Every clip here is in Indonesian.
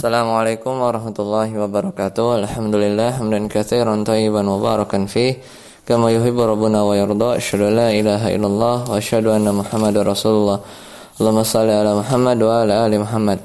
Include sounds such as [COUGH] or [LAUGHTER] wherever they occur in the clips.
Assalamualaikum warahmatullahi wabarakatuh. Alhamdulillah hamdan katsiran tayyiban mubarakan fih kama yuhibbu rabbuna wa yarda. Asyhadu la ilaha illallah wa asyhadu anna Muhammadar Rasulullah. Allahumma shalli ala Muhammad wa ala ali Muhammad.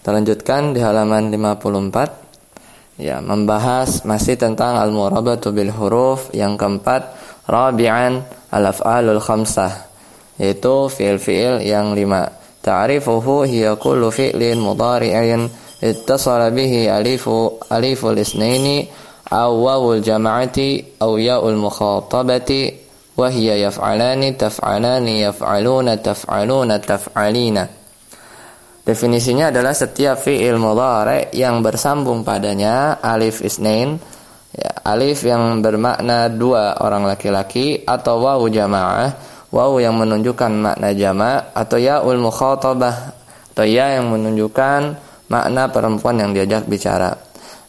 Kita lanjutkan di halaman 54. Ya, membahas masih tentang al-murabatu bil huruf yang keempat, rabi'an al-af'alul khamsah, yaitu fiil-fiil yang lima. Ta'rifuhu hiya kullu fi'lin mudhari'in bihi alifu aliful isnaini aw wawul jama'ati aw ya'ul mukhatabati wa hiya yaf'alani taf'alani yaf'aluna taf'aluna taf'alina. Definisinya adalah setiap fi'il mudhari yang bersambung padanya alif isnain ya, alif yang bermakna dua orang laki-laki atau wawu jamaah waw yang menunjukkan makna jamak atau yaul mukhatabah atau ya yang menunjukkan makna perempuan yang diajak bicara.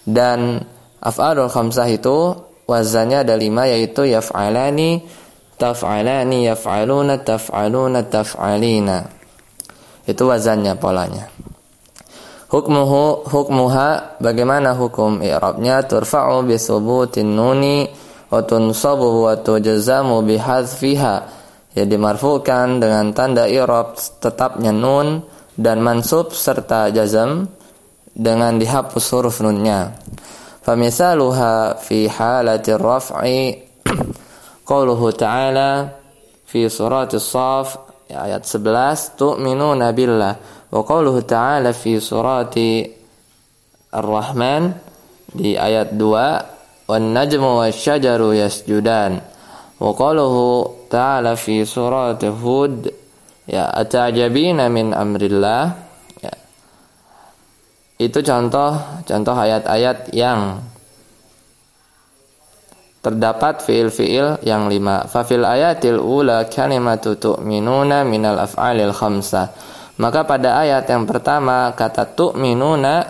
Dan af'alul khamsah itu wazannya ada lima yaitu yaf'alani, taf'alani, yaf'aluna, taf'aluna, taf'alina. Itu wazannya polanya. Hukmuhu hukmuha bagaimana hukum i'rabnya turfa'u bi thubutin nuni wa tunsabu wa tujzamu bi hadzfiha ya dimarfukan dengan tanda i'rab tetapnya nun dan mansub serta jazam dengan dihapus huruf nunnya. Famisaluha fi halati raf'i [CLEARS THROAT] qauluhu ta'ala fi surat as-saf ya, ayat 11 tu'minuna billah wa qauluhu ta'ala fi surati ar-rahman di ayat 2 wan najmu wasyajaru yasjudan wa qauluhu ta'ala fi surat Hud ya atajabina min amrillah ya. itu contoh contoh ayat-ayat yang terdapat fiil-fiil yang lima. Fafil ayatil ula kalimatu tu'minuna minal af'alil khamsah. Maka pada ayat yang pertama kata tu'minuna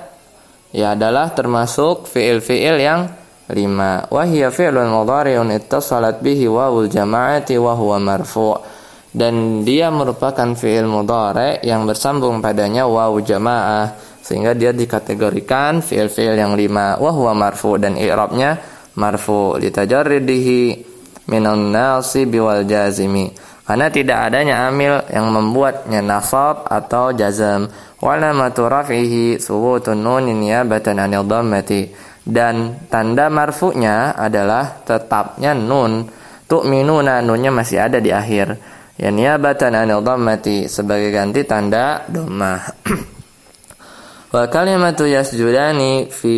ya adalah termasuk fiil-fiil yang lima wahia fi'lun mudhari'un ittasalat bihi wawul jama'ati wa huwa marfu' dan dia merupakan fi'il mudhari yang bersambung padanya wawu jamaah. Sehingga dia dikategorikan fi'il-fi'il yang lima. Wa huwa marfu' dan i'rabnya marfu' litajarridihi minan nasibi wal jazimi. Karena tidak adanya amil yang membuatnya nasab atau jazam. Wala maturafihi subutun nunin niyabatan anil dhammati. Dan tanda marfu'nya adalah tetapnya nun. Tu'minuna nunnya masih ada di akhir ya niabatan anil dhammati sebagai ganti tanda dhammah [CLEARS THROAT] wa kalimatu yasjudani fi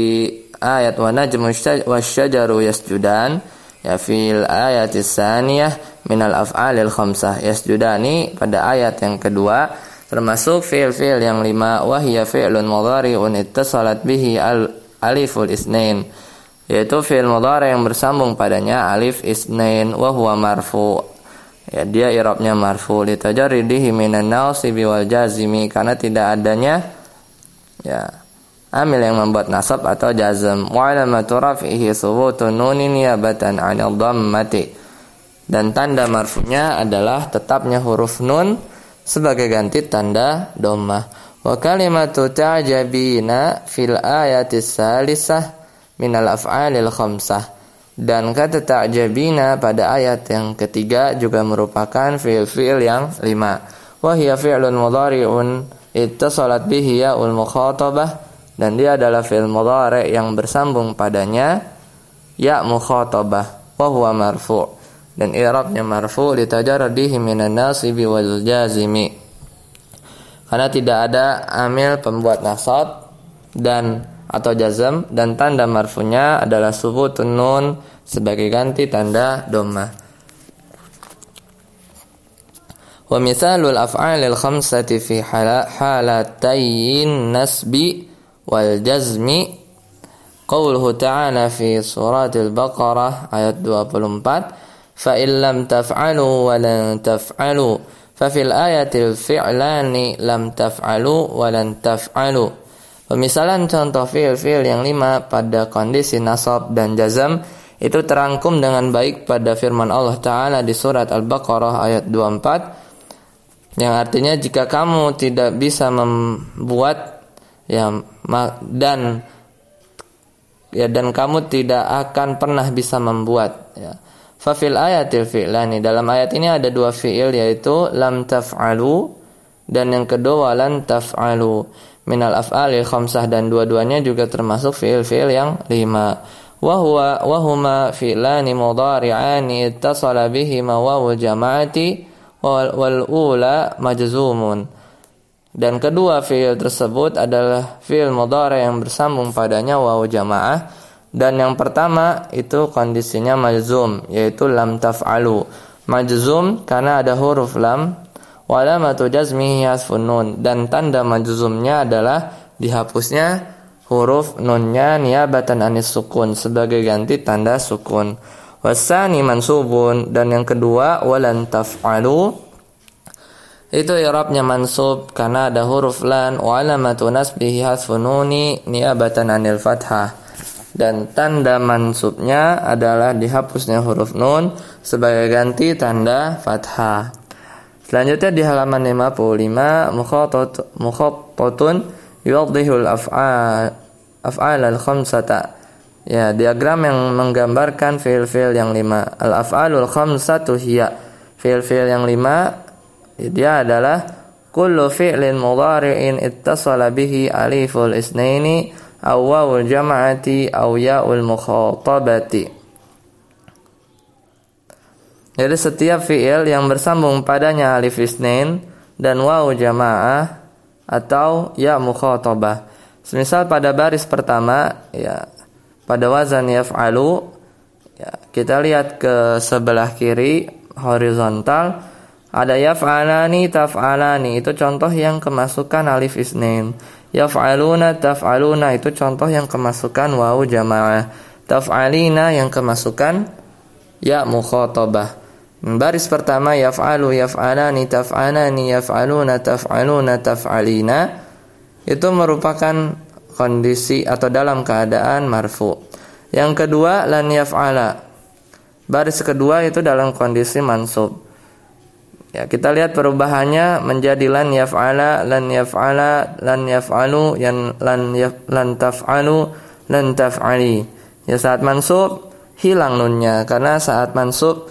ayat wa najmu wasyajaru yasjudan ya fil ayat tsaniyah minal af'alil khamsah. Yasjudani pada ayat yang kedua termasuk fi'il-fi'il yang lima wahya fi'lun mudhari'un ittasalat bihi al aliful isnain yaitu fi'il mudhari yang bersambung padanya alif isnain wa huwa marfu ya dia i'rabnya marfu li tajarridihi minan nasibi wal jazimi. Karena tidak adanya ya amil yang membuat nasab atau jazm. Wa alamatu raf'ihi thubutun nunin niyabatan 'anil dhammati. Dan tanda marfunya adalah tetapnya huruf nun sebagai ganti tanda dhammah. Wa kalimatu ta'jabina fil ayati salisah minal af'alil khamsah. Dan kata ta'jabina pada ayat yang ketiga juga merupakan fi'il-fi'il yang lima. Wahia fi'lun mudhari'un ittasalat bihi ya'ul dan dia adalah fi'il mudhari yang bersambung padanya ya mukhatabah wa huwa marfu' dan i'rabnya marfu' litajarradihi minan nasibi wal karena tidak ada amil pembuat nasab dan atau jazam dan tanda marfunya adalah subutun nun sebagai ganti tanda doma. Wa misalul af'alil khamsati fi halatayn nasbi wal jazmi Qauluhu ta'ala fi suratil Baqarah ayat 24 fa illam taf'alu wa lan taf'alu Fafil ayatil fi'lani lam taf'alu wa lan taf'alu. Pemisalan contoh fi'il-fi'il yang lima pada kondisi nasab dan jazam itu terangkum dengan baik pada firman Allah Ta'ala di surat Al-Baqarah ayat 24 yang artinya jika kamu tidak bisa membuat ya dan ya dan kamu tidak akan pernah bisa membuat ya. Fafil ayatil fi'lani dalam ayat ini ada dua fi'il yaitu lam taf'alu dan yang kedua lan taf'alu minal af'alil khamsah dan dua-duanya juga termasuk fi'il-fi'il yang lima. Wa huwa wa huma fi'lani mudhari'ani ittasala bihima wawul jama'ati wal, ula majzumun. Dan kedua fiil tersebut adalah fiil mudhari yang bersambung padanya wawu jamaah. Dan yang pertama itu kondisinya majzum yaitu lam taf'alu. Majzum karena ada huruf lam walamatu jazmihi hasfun nun. Dan tanda majzumnya adalah dihapusnya huruf nunnya niabatan anis sukun sebagai ganti tanda sukun. Wasani mansubun. Dan yang kedua walan taf'alu. Itu i'rabnya mansub karena ada huruf lan. Wa alamatu nasbihi hasfun nuni niabatan anil fathah. Dan tanda mansubnya adalah dihapusnya huruf nun sebagai ganti tanda fathah. Selanjutnya di halaman 55 mukhatat mukhattatun yuwaddihul af'al af'al al-khamsata. Ya, diagram yang menggambarkan fiil-fiil yang lima. Al-af'alul khamsatu hiya. Fiil-fiil yang lima dia adalah kullu fi'lin mudhari'in ittasala bihi aliful isnaini aw wawul jama'ati aw ya'ul mukhatabati. Jadi setiap fi'il yang bersambung padanya alif isnain dan wawu jamaah atau ya mukhatabah. Semisal pada baris pertama ya pada wazan yaf'alu ya kita lihat ke sebelah kiri horizontal ada yaf'alani taf'alani itu contoh yang kemasukan alif isnin. Yaf'aluna taf'aluna itu contoh yang kemasukan wawu jamaah. Taf'alina yang kemasukan ya mukhatabah. Baris pertama yaf'alu yaf'alani taf'alani yaf'aluna taf'aluna taf'alina itu merupakan kondisi atau dalam keadaan marfu. Yang kedua lan yaf'ala. Baris kedua itu dalam kondisi mansub. Ya, kita lihat perubahannya menjadi lan yaf'ala, lan yaf'ala, lan yaf'alu, yan lan yaf, lan taf'alu, lan taf'ali. Ya saat mansub hilang nunnya karena saat mansub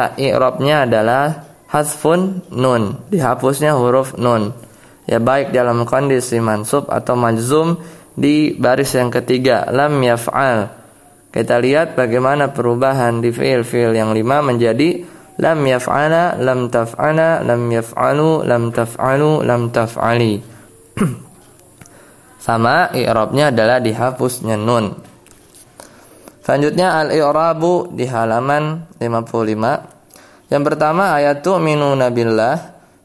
tak i'rabnya adalah hasfun nun, dihapusnya huruf nun. Ya baik dalam kondisi mansub atau majzum di baris yang ketiga lam yaf'al. Kita lihat bagaimana perubahan di fiil-fiil yang lima menjadi lam yaf'ala lam taf'ala lam yaf'alu lam taf'alu lam taf'ali [CLEARS THROAT] sama i'rabnya adalah dihapusnya nun selanjutnya al-i'rabu di halaman 55 yang pertama ayat tu'minuna billah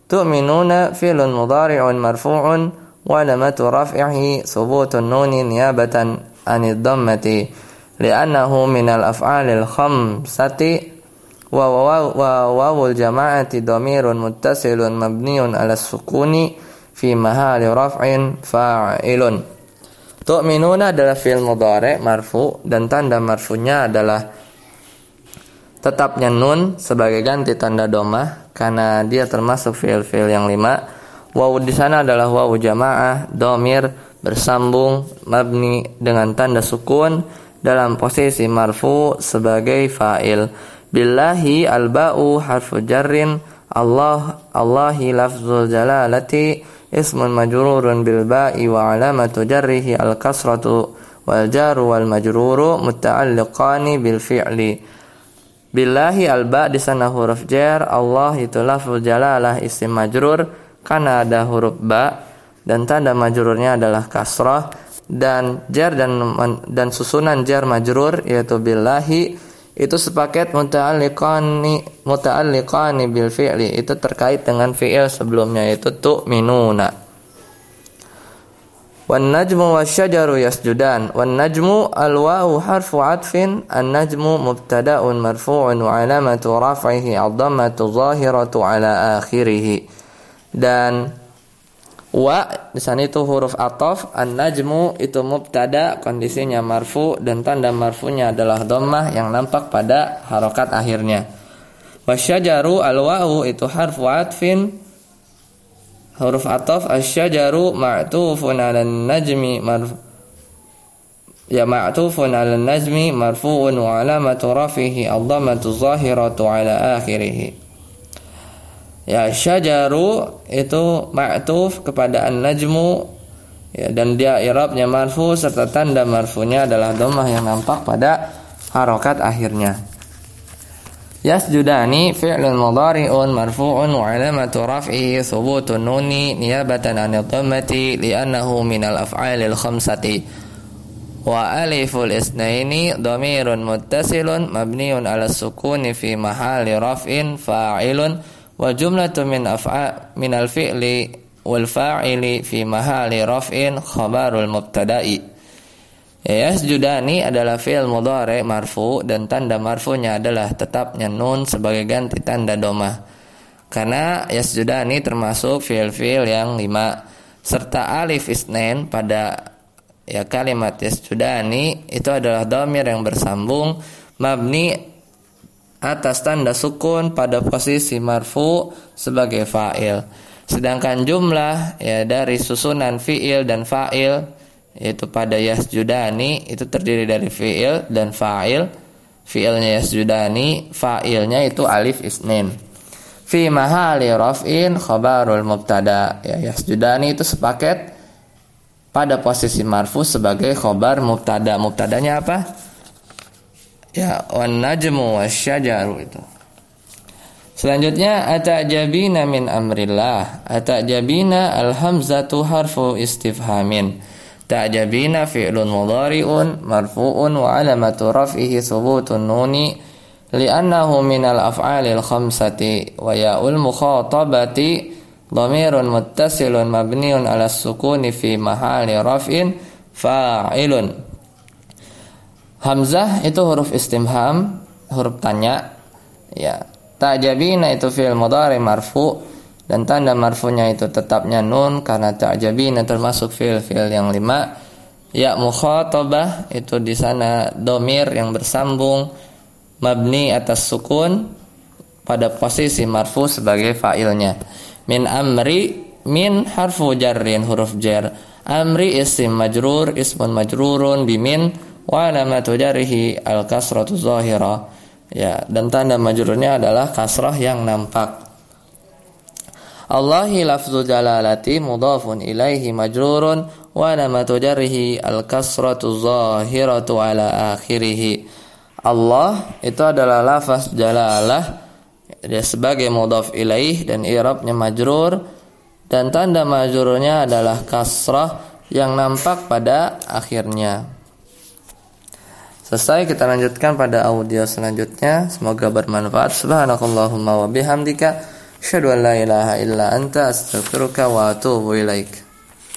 tu'minuna fi'lun mudhari'un marfu'un wa lamatu raf'ihi subutun nuni niyabatan anid dhammati li'annahu minal af'alil khamsati wa wawul jama'ati dhamirun muttasilun mabniun ala sukuni fi mahali raf'in fa'ilun tu'minuna adalah fi'il mudhari marfu dan tanda marfunya adalah tetapnya nun sebagai ganti tanda domah karena dia termasuk fi'il-fi'il yang lima. Wawu di sana adalah wawu jamaah domir bersambung mabni dengan tanda sukun dalam posisi marfu sebagai fa'il. Billahi alba'u harfu jarrin Allah Allahi lafzul jalalati ismun majrurun bil ba'i wa alamatu jarrihi al kasratu wal jaru wal majruru muta'alliqani bil fi'li. Billahi al ba' di karena ada huruf ba dan tanda majrurnya adalah kasrah dan jar dan dan susunan jar majrur yaitu billahi itu sepaket muta'alliqani muta'alliqani bil fi'li. Itu terkait dengan fi'il sebelumnya itu tu'minuna. Wan najmu wasyajaru yasjudan. Wan najmu al wawu harfu atfin. An najmu mubtada'un marfu'un wa alamatu raf'ihi ad-dhammatu zahiratu ala akhirih dan Wa di sana itu huruf atof, an-najmu itu mubtada, kondisinya marfu dan tanda marfunya adalah dhammah yang nampak pada harokat akhirnya. Wasyajaru al-wa'u itu harfu atfin huruf atof asyajaru ma'tufun 'ala najmi marfu ya ma'tufun 'ala najmi marfu'un wa 'alamatu rafihi ad-dhammatu zahiratu 'ala akhirih ya syajaru itu ma'tuf kepada an-najmu. Ya, dan dia i'rabnya marfu serta tanda marfunya adalah dhammah yang nampak pada harokat akhirnya. Yasjudani fi'lun mudhari'un marfu'un wa 'alamatu raf'ihi thubutun nuni niyabatan 'anil dhammati li'annahu minal af'alil khamsati. Wa aliful isnaini dhamirun muttasilun mabniun 'ala sukuni fi mahali raf'in fa'ilun wa jumlatu min af'a minal fi'li wal fa'ili fi mahali raf'in khabarul mubtada'i Yasjudani adalah fi'il mudhari marfu dan tanda marfunya adalah tetapnya nun sebagai ganti tanda domah. Karena yasjudani termasuk fi'il-fi'il yang lima serta alif isnain pada ya kalimat yasjudani itu adalah domir yang bersambung mabni atas tanda sukun pada posisi marfu sebagai fa'il. Sedangkan jumlah ya dari susunan fi'il dan fa'il yaitu pada yasjudani itu terdiri dari fiil dan fa'il. Fiilnya yasjudani fa'ilnya itu alif isnin. Fi mahali raf'in khabarul mubtada. Ya yasjudani itu sepaket pada posisi marfu sebagai khobar mubtada. Mubtadanya apa ya wan najmu wasyajaru itu Selanjutnya atajabina min amrillah. Atajabina alhamzatu harfu istifhamin. Ta'jabina fi'lun mudhari'un marfu'un wa alamatu raf'ihi thubutun nuni li'annahu minal af'alil khamsati wa ya'ul mukhatabati dhamirun muttasilun mabniun ala sukuni fi mahali raf'in fa'ilun Hamzah itu huruf istimham huruf tanya. Ya. Ta'jabina itu fi'il mudhari marfu' dan tanda marfunya itu tetapnya nun karena ta'jabina termasuk fil-fil yang lima. Ya mukhatabah itu di sana domir yang bersambung mabni atas sukun pada posisi marfu sebagai fa'ilnya. Min amri min harfu jarrin huruf jar. Amri isim majrur ismun majrurun bimin wa alamatu jarihi al kasratu zahira ya dan tanda majrurnya adalah kasrah yang nampak Allahi lafzu jalalati mudhafun ilaihi majrurun wa namatu jarrihi al-kasratu zahiratu ala akhirih. Allah itu adalah lafaz jalalah dia sebagai mudhaf ilaih dan i'rabnya majrur dan tanda majrurnya adalah kasrah yang nampak pada akhirnya. Selesai kita lanjutkan pada audio selanjutnya. Semoga bermanfaat. Subhanakallahumma wa bihamdika Asyhadu an la ilaha illa anta astaghfiruka wa atubu ilaik.